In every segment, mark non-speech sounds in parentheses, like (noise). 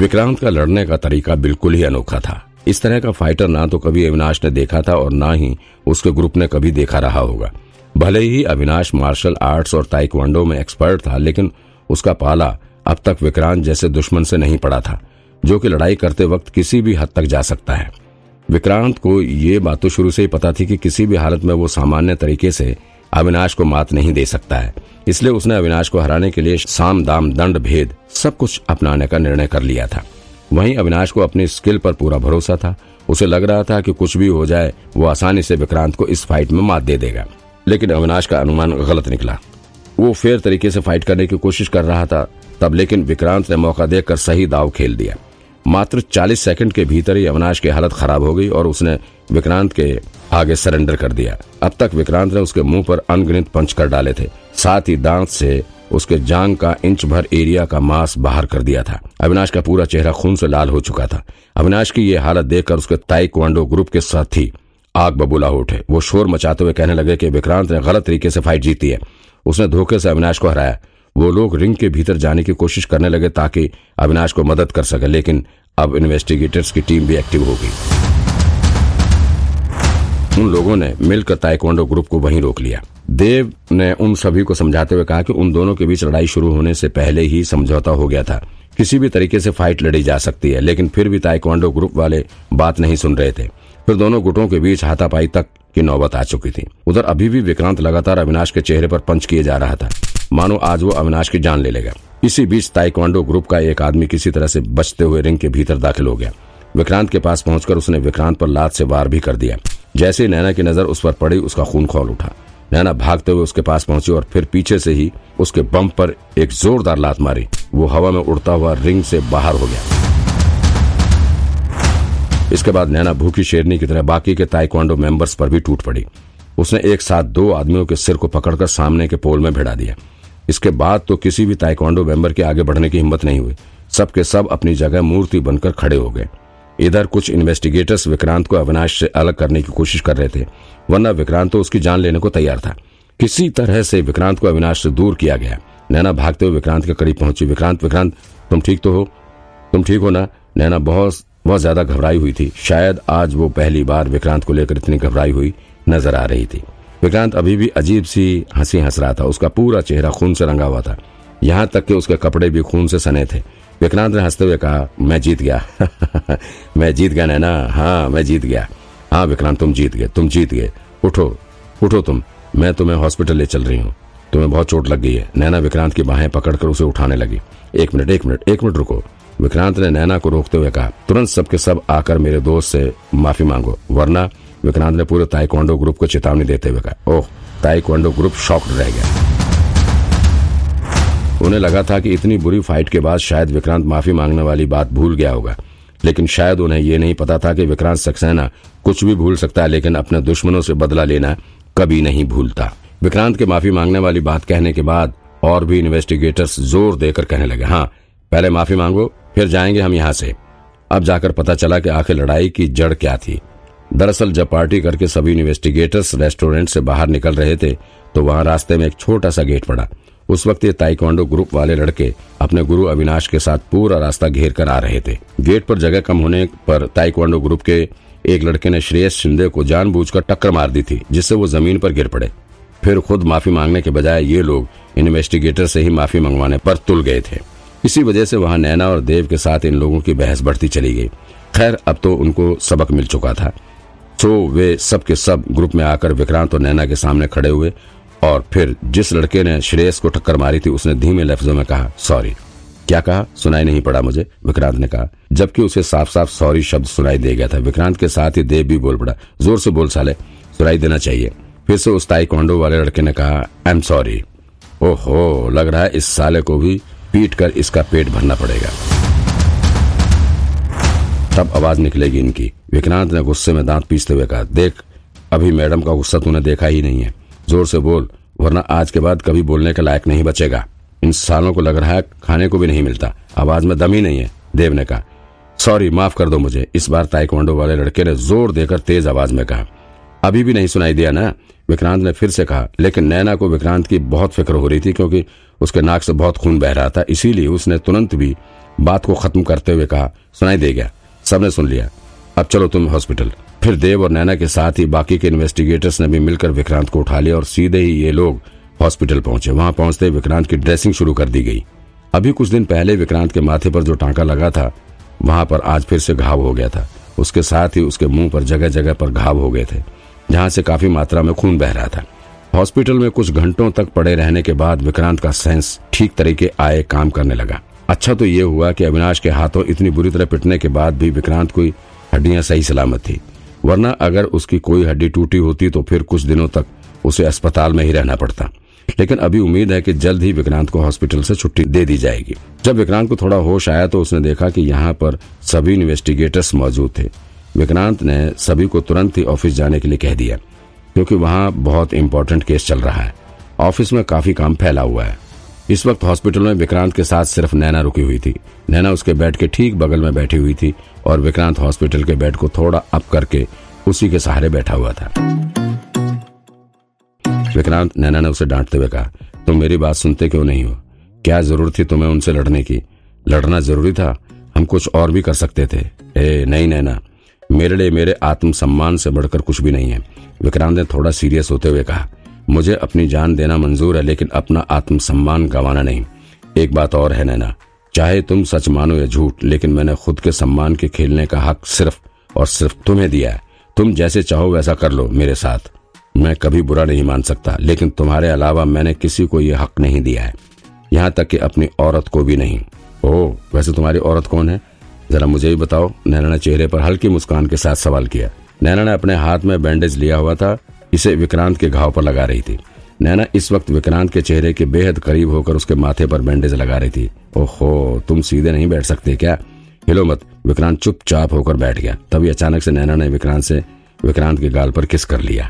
विक्रांत का लड़ने का तरीका बिल्कुल ही अनोखा था। इस तरह का फाइटर ना तो कभी अविनाश ने देखा था और ना ही उसके ग्रुप ने कभी देखा रहा होगा। भले ही अविनाश मार्शल आर्ट्स और ताइक्वांडो में एक्सपर्ट था, लेकिन उसका पाला अब तक विक्रांत जैसे दुश्मन से नहीं पड़ा था, जो कि लड़ाई करते वक्त किसी भी हद तक जा सकता है। विक्रांत को ये बात तो शुरू से ही पता थी कि किसी भी हालत में वो सामान्य तरीके से अविनाश को मात नहीं दे सकता है। इसलिए उसने अविनाश को हराने के लिए साम, दाम, दंड, भेद सब कुछ अपनाने का निर्णय कर लिया था। वहीं अविनाश को अपनी स्किल पर पूरा भरोसा था। उसे लग रहा था कि कुछ भी हो जाए, वो आसानी से विक्रांत को इस फाइट में मात दे देगा। लेकिन अविनाश का अनुमान गलत निकला। वो फेयर तरीके से फाइट करने की कोशिश कर रहा था, तब लेकिन विक्रांत ने मौका देकर सही दाव खेल दिया। मात्र 40 सेकंड के भीतर ही अविनाश की हालत खराब हो गई और उसने विक्रांत के आगे सरेंडर कर दिया। अब तक विक्रांत ने उसके मुँह पर अनगिनत पंच कर डाले थे, साथ ही दांत से उसके जांग का इंच भर एरिया का मांस बाहर कर दिया था। अविनाश का पूरा चेहरा खून से लाल हो चुका था। अविनाश की ये हालत देखकर उसके ताइक्वांडो ग्रुप के साथी आग बबूला उठे। वो शोर मचाते हुए कहने लगे कि विक्रांत ने गलत तरीके से फाइट जीती है। उसने धोखे से अविनाश को हराया। वो लोग रिंग के भीतर जाने की कोशिश करने लगे ताकि अविनाश को मदद कर सके, लेकिन अब इन्वेस्टिगेटर्स की टीम भी एक्टिव हो गई। उन लोगों ने मिलकर ताइक्वांडो ग्रुप को वहीं रोक लिया। देव ने उन सभी को समझाते हुए कहा कि उन दोनों के बीच लड़ाई शुरू होने से पहले ही समझौता हो गया था। किसी भी तरीके से फाइट लड़ी जा सकती है, लेकिन फिर भी ताइक्वांडो ग्रुप वाले बात नहीं सुन रहे थे। फिर दोनों गुटों के बीच हाथापाई तक की नौबत आ चुकी थी। उधर अभी भी विक्रांत लगातार अविनाश के चेहरे पर पंच किए जा रहा था। मानो आज वो अविनाश की जान ले लेगा। इसी बीच ताइक्वांडो ग्रुप का एक आदमी किसी तरह से बचते हुए रिंग के भीतर दाखिल हो गया। विक्रांत के पास पहुंचकर उसने विक्रांत पर लात से वार भी कर दिया। जैसे ही नैना की नज़र उस पर पड़ी, उसका खून खोल उठा। नैना भागते हुए उसके पास पहुँची और फिर पीछे से ही उसके बम पर एक जोरदार लात मारी। वो हवा में उड़ता हुआ रिंग से बाहर हो गया। इसके बाद नैना भूखी शेरनी की तरह बाकी के ताइक्वांडो मेंबर्स पर भी टूट पड़ी। उसने एक साथ दो आदमियों के सिर को पकड़कर सामने के पोल में भिड़ा दिया। इसके बाद तो किसी भी ताइक्वांडो मेंबर के आगे बढ़ने की हिम्मत नहीं हुई। सबके सब अपनी जगह मूर्ति बनकर खड़े हो गए। इधर कुछ इन्वेस्टिगेटर्स विक्रांत को अविनाश से अलग करने की कोशिश कर रहे थे, वरना विक्रांत तो उसकी जान लेने को तैयार था। किसी तरह से विक्रांत को अविनाश से दूर किया गया। नैना भागते हुए विक्रांत के करीब पहुँची। विक्रांत विक्रांत, तुम ठीक तो हो? तुम ठीक हो ना? नैना बहुत बहुत ज़्यादा घबराई हुई थी। शायद आज वो पहली बार विक्रांत को लेकर इतनी घबराई हुई नज़र आ रही थी। विक्रांत अभी भी अजीब सी हँसी हंस रहा था। उसका पूरा चेहरा खून से रंगा हुआ था। यहाँ तक कि उसके कपड़े भी खून से सने थे। विक्रांत ने हँसते हुए कहा, मैं जीत गया। (laughs) मैं जीत गया, नैना। हाँ मैं जीत गया। हाँ विक्रांत, तुम जीत गए, तुम जीत गए। उठो उठो तुम। मैं तुम्हें हॉस्पिटल ले चल रही हूँ। तुम्हें बहुत चोट लग गई है। नैना विक्रांत की बाहें पकड़कर उसे उठाने लगी। एक मिनट एक मिनट एक मिनट रुको। विक्रांत ने नैना को रोकते हुए कहा, तुरंत सबके सब आकर मेरे दोस्त से माफ़ी मांगो, वरना विक्रांत ने पूरे ताइक्वांडो ग्रुप को चेतावनी देते हुए कहा, ओह, ताइक्वांडो ग्रुप शॉक्ड रह गया। उन्हें लगा था कि इतनी बुरी फाइट के बाद शायद विक्रांत माफ़ी मांगने वाली बात भूल गया होगा, लेकिन शायद उन्हें ये नहीं पता था कि विक्रांत सक्सेना कुछ भी भूल सकता है, लेकिन अपने दुश्मनों से बदला लेना कभी नहीं भूलता। विक्रांत के माफ़ी मांगने वाली बात कहने के बाद और भी इन्वेस्टिगेटर्स ज़ोर देकर कहने लगे हाँ पहले माफ़ी मांगो, फिर जाएँगे हम यहाँ से। अब जाकर पता चला कि आखिर लड़ाई की जड़ क्या थी। दरअसल जब पार्टी करके सभी इन्वेस्टिगेटर्स रेस्टोरेंट से बाहर निकल रहे थे तो वहाँ रास्ते में एक छोटा सा गेट पड़ा। उस वक्त ये ताइक्वांडो ग्रुप वाले लड़के अपने गुरु अविनाश के साथ पूरा रास्ता घेर कर आ रहे थे। गेट पर जगह कम होने पर ताइक्वांडो ग्रुप के एक लड़के ने श्रेयस शिंदे को जानबूझकर टक्कर मार दी थी, जिससे वो ज़मीन पर गिर पड़े। फिर खुद माफ़ी मांगने के बजाय ये लोग इन्वेस्टिगेटर से ही माफ़ी मंगवाने पर तुल गए थे। इसी वजह से वहाँ नैना और देव के साथ इन लोगों की बहस बढ़ती चली गई। खैर, अब तो उनको सबक मिल चुका था। तो वे सब के सब ग्रुप में आकर विक्रांत और नैना के सामने खड़े हुए और फिर जिस लड़के ने श्रेयस को टक्कर मारी थी, उसने धीमे लफ्जों में कहा, सॉरी। क्या कहा? सुनाई नहीं पड़ा मुझे, विक्रांत ने कहा। जबकि उसे साफ़ साफ़ सॉरी शब्द सुनाई दे गया था। विक्रांत के साथ ही देव भी बोल पड़ा, ज़ोर से बोल साले, सुनाई देना चाहिए। फिर से उस ताई वाले लड़के ने कहा आई एम सॉरी ओहो, लग रहा है इस साले को भी पीट कर इसका पेट भरना पड़ेगा। तब आवाज़ निकलेगी इनकी। विक्रांत ने गुस्से में दांत पीसते हुए कहा, देख, अभी मैडम का गुस्सा तूने देखा ही नहीं है। ज़ोर से बोल, वरना आज के बाद कभी बोलने के लायक नहीं बचेगा। इन सालों को लग रहा है खाने को भी नहीं मिलता। आवाज़ में दम ही नहीं है, देव ने कहा। सॉरी, माफ़ कर दो मुझे। इस बार ताइक्वांडो वाले लड़के ने ज़ोर देकर तेज आवाज़ में कहा। अभी भी नहीं सुनाई दिया ना? विक्रांत ने फिर से कहा। लेकिन नैना को विक्रांत की बहुत फ़िक्र हो रही थी क्योंकि उसके नाक से बहुत खून बह रहा था। इसीलिए उसने तुरंत भी बात को खत्म करते हुए कहा, सुनाई दे गया। सबने सुन लिया। अब चलो तुम हॉस्पिटल। फिर देव और नैना के साथ ही बाकी के इन्वेस्टिगेटर्स ने भी मिलकर विक्रांत को उठा लिया और सीधे ही ये लोग हॉस्पिटल पहुँचे। वहाँ पहुँचते विक्रांत की ड्रेसिंग शुरू कर दी गई। अभी कुछ दिन पहले विक्रांत के माथे पर जो टांका लगा था, वहाँ पर आज फिर से घाव हो गया था। उसके साथ ही उसके मुँह पर जगह जगह पर घाव हो गए थे, जहाँ से काफ़ी मात्रा में खून बह रहा था। हॉस्पिटल में कुछ घंटों तक पड़े रहने के बाद विक्रांत का सेंस ठीक तरीके आए काम करने लगा। अच्छा तो ये हुआ कि अविनाश के हाथों इतनी बुरी तरह पिटने के बाद भी विक्रांत कोई हड्डियाँ सही सलामत थी। वरना अगर उसकी कोई हड्डी टूटी होती तो फिर कुछ दिनों तक उसे अस्पताल में ही रहना पड़ता। लेकिन अभी उम्मीद है कि जल्द ही विक्रांत को हॉस्पिटल से छुट्टी दे दी जाएगी। जब विक्रांत को थोड़ा होश आया तो उसने देखा कि यहाँ पर सभी इन्वेस्टिगेटर्स मौजूद थे। विक्रांत ने सभी को तुरंत ही ऑफ़िस जाने के लिए कह दिया, क्योंकि वहाँ बहुत इम्पोर्टेंट केस चल रहा है। ऑफ़िस में काफ़ी काम फैला हुआ है। इस वक्त हॉस्पिटल में विक्रांत के साथ सिर्फ़ नैना रुकी हुई थी। नैना उसके बेड के ठीक बगल में बैठी हुई थी और विक्रांत हॉस्पिटल के बेड को थोड़ा अप करके उसी के सहारे बैठा हुआ था। विक्रांत, नैना ने उसे डांटते हुए कहा, तुम मेरी बात सुनते क्यों नहीं हो? क्या ज़रूरत थी तुम्हें उनसे लड़ने की? लड़ना ज़रूरी था? हम कुछ और भी कर सकते थे। ए, नहीं नैना, मेरे लिए मेरे आत्म सम्मान से बढ़कर कुछ भी नहीं है। विक्रांत ने थोड़ा सीरियस होते हुए कहा मुझे अपनी जान देना मंजूर है, लेकिन अपना आत्म सम्मान गंवाना नहीं। एक बात और है, नैना। चाहे तुम सच मानो या झूठ, लेकिन मैंने खुद के सम्मान के खेलने का हक सिर्फ़ और सिर्फ़ तुम्हें दिया है। तुम जैसे चाहो वैसा कर लो मेरे साथ। मैं कभी बुरा नहीं मान सकता, लेकिन तुम्हारे अलावा मैंने किसी को ये हक नहीं दिया है। यहाँ तक कि अपनी औरत को भी नहीं। ओ वैसे तुम्हारी औरत कौन है? जरा मुझे भी बताओ। नैना ने चेहरे पर हल्की मुस्कान के साथ सवाल किया। नैना ने अपने हाथ में बैंडेज लिया हुआ था। इसे विक्रांत के घाव पर लगा रही थी। नैना इस वक्त विक्रांत के चेहरे के बेहद करीब होकर उसके माथे पर बैंडेज लगा रही थी। ओहो, तुम सीधे नहीं बैठ सकते क्या? हिलो मत, विक्रांत चुपचाप होकर बैठ गया। तभी अचानक से नैना ने विक्रांत से, विक्रांत के गाल पर किस कर लिया।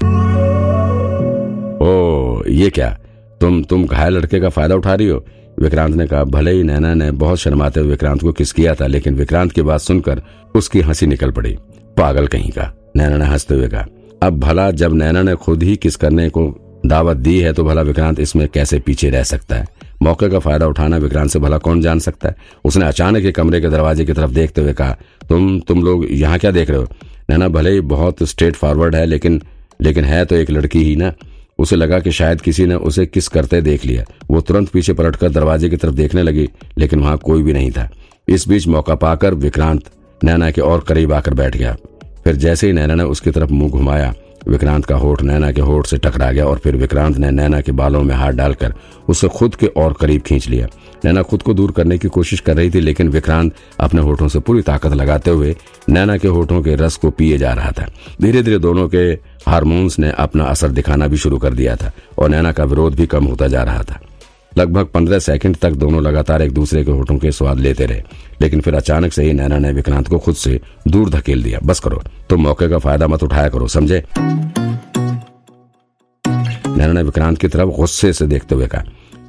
ओ, ये क्या? तुम तुम घायल लड़के का फ़ायदा उठा रही हो? विक्रांत ने कहा, भले ही नैना ने बहुत शर्माते हुए विक्रांत को किस किया था, लेकिन विक्रांत की बात सुनकर उसकी हँसी निकल पड़ी। पागल कहीं का, नैना ने हँसते हुए कहा। अब भला जब नैना ने खुद ही किस करने को दावत दी है तो भला विक्रांत इसमें कैसे पीछे रह सकता है? मौके का फ़ायदा उठाना विक्रांत से भला कौन जान सकता है? उसने अचानक ही कमरे के दरवाजे की तरफ़ देखते हुए कहा, तुम तुम लोग यहाँ क्या देख रहे हो? नैना भले ही बहुत स्ट्रेट फॉरवर्ड है, लेकिन लेकिन है तो एक लड़की ही ना। उसे लगा कि शायद किसी ने उसे किस करते देख लिया। वो तुरंत पीछे पलटकर दरवाजे की तरफ़ देखने लगी, लेकिन वहाँ कोई भी नहीं था। इस बीच मौका पाकर विक्रांत नैना के और करीब आकर बैठ गया। फिर जैसे ही नैना ने उसकी तरफ़ मुँह घुमाया, विक्रांत का होठ नैना के होठ से टकरा गया और फिर विक्रांत ने नैना के बालों में हाथ डालकर उसे खुद के और करीब खींच लिया। नैना खुद को दूर करने की कोशिश कर रही थी, लेकिन विक्रांत अपने होठों से पूरी ताकत लगाते हुए नैना के होठों के रस को पिए जा रहा था। धीरे धीरे दोनों के हारमोन्स ने अपना असर दिखाना भी शुरू कर दिया था और नैना का विरोध भी कम होता जा रहा था। लगभग पंद्रह सेकंड तक दोनों लगातार एक दूसरे के होठों के स्वाद लेते रहे। लेकिन फिर अचानक से ही नैना ने विक्रांत को खुद से दूर धकेल दिया। बस करो, तुम मौके का फ़ायदा मत उठाया करो, समझे? नैना ने विक्रांत की तरफ़ गुस्से से देखते हुए कहा।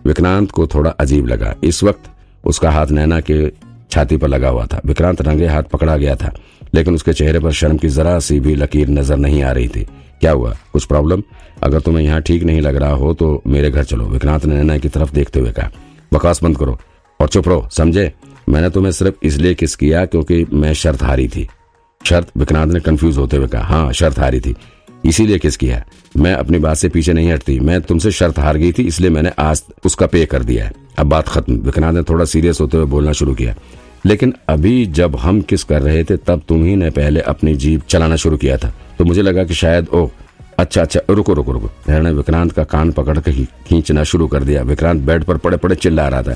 विक्रांत को थोड़ा अजीब लगा। इस वक्त उसका हाथ नैना के छाती पर लगा हुआ था। विक्रांत रंगे हाथ पकड़ा गया था, लेकिन उसके चेहरे पर शर्म की जरा सी भी लकीर नज़र नहीं आ रही थी। क्या हुआ? कुछ प्रॉब्लम अगर तुम्हें यहाँ ठीक नहीं लग रहा हो तो मेरे घर चलो। विक्रांत ने नैना की तरफ़ देखते हुए कहा, बकवास बंद करो और चुप रहो, समझे? मैंने तुम्हें सिर्फ़ इसलिए किस किया क्योंकि मैं शर्त हारी थी। शर्त? विक्रांत ने कंफ्यूज होते हुए कहा हाँ शर्त हारी थी। इसीलिए किस किया? मैं अपनी बात से पीछे नहीं हटती। मैं तुमसे शर्त हार गई थी, इसलिए मैंने आज उसका पे कर दिया है। अब बात खत्म। विक्रांत ने थोड़ा सीरियस होते हुए बोलना शुरू किया, लेकिन अभी जब हम किस कर रहे थे, तब तुम ही ने पहले अपनी जीप चलाना शुरू किया था। तो मुझे लगा कि शायद ओ अच्छा अच्छा रुको रुको रुको। ने विक्रांत का कान पकड़ के खींचना शुरू कर दिया। विक्रांत बेड पर पड़े पड़े चिल्ला रहा था।